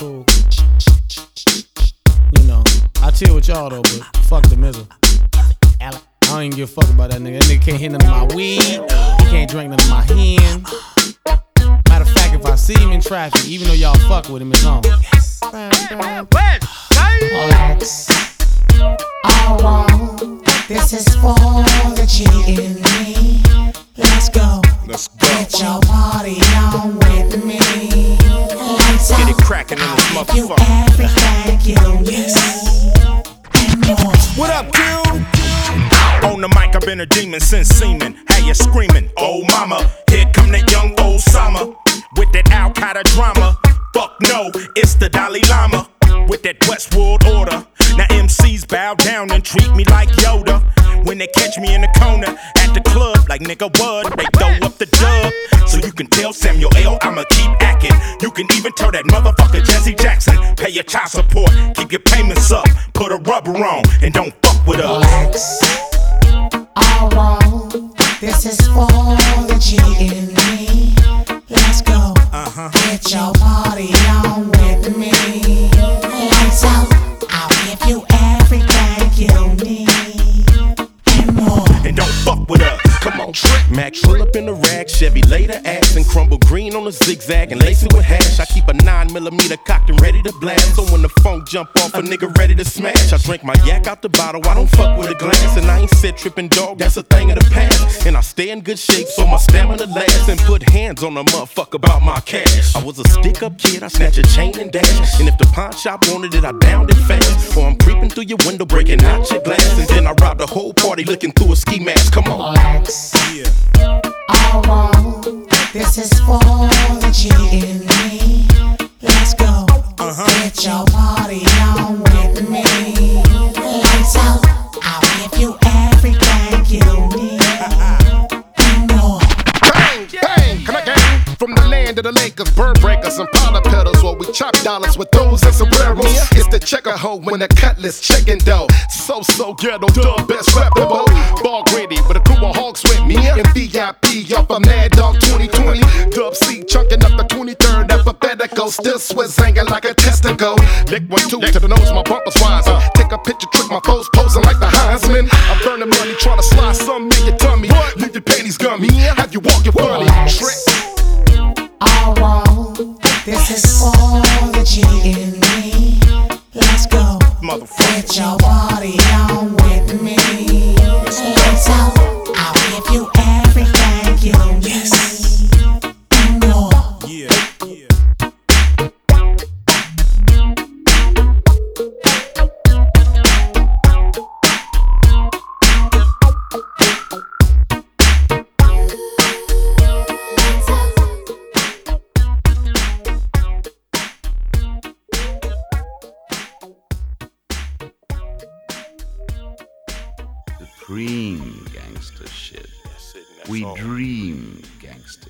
cool. You know, I chill with y'all though, but fuck the mizzle. I don't even give a fuck about that nigga. That nigga can't hit none of my weed. He can't drink none of my hand. Matter of fact, if I see him in traffic, even though y'all fuck with him, it's on. Let's all roll. This is for the G in me. Let's go. Let's go. Get your party on cracking in this I'll you everything you need and more. What up, dude? On the mic, I've been a demon since semen. How you screaming? Oh, mama. Here come that young Osama with that Al Qaeda drama. Fuck no, it's the Dalai Lama with that Westworld order. Now MCs bow down and treat me like Yoda. When they catch me in the corner at the club, like nigga what? They throw up the dub. So you can tell Samuel L. I'ma keep acting. You can even tell that motherfucker Jesse Jackson. Pay your child support, keep your payments up, put a rubber on, and don't fuck with us. All roll. This is for Come on, trick. Mack pull up in the rag, Chevy later ass and crumble green on the zigzag and lace it with hash. I keep a 9 millimeter cocked and ready to blast. So when the phone jump off, a nigga ready to smash. I drink my yak out the bottle, I don't fuck with a glass. And I ain't said tripping dog, that's a thing of the past. And I stay in good shape so my stamina lasts. And put hands on a motherfucker about my cash. I was a stick up kid, I snatch a chain and dash. And if the pawn shop wanted it, I downed it fast. Or I'm creeping through your window, breaking out your glass. And then I rob the whole party looking through a ski mask. Come on. Let's all. This is for the G in me. Let's go. Uh-huh. Get your party on with me. Lights out. I'll give you everything you need and more. Bang, bang, can I gang? From the land of the Lakers, bird breakers, and powder pedals, while we chop dollars with those and sombreros. It's the checker hoe when the cutlass chicken dough. So, so ghetto, the best reputable. Off a Mad Dog 2020. Dub C chunking up the 23rd alphabetical. Still Swiss hanging like a testicle. Lick one, two to the nose, my bumpers wiser. Take a picture, trick my foes posing like the Heisman. I'm burning money, trying to slide some in your tummy. Leave your panties gummy. Have you walking funny? Trick. All roll. This is for the G in me. Let's go. Motherfucker. Get your body on with me. Lights out. I'll give you Supreme gangster shit. That's it, and that's We dream gangster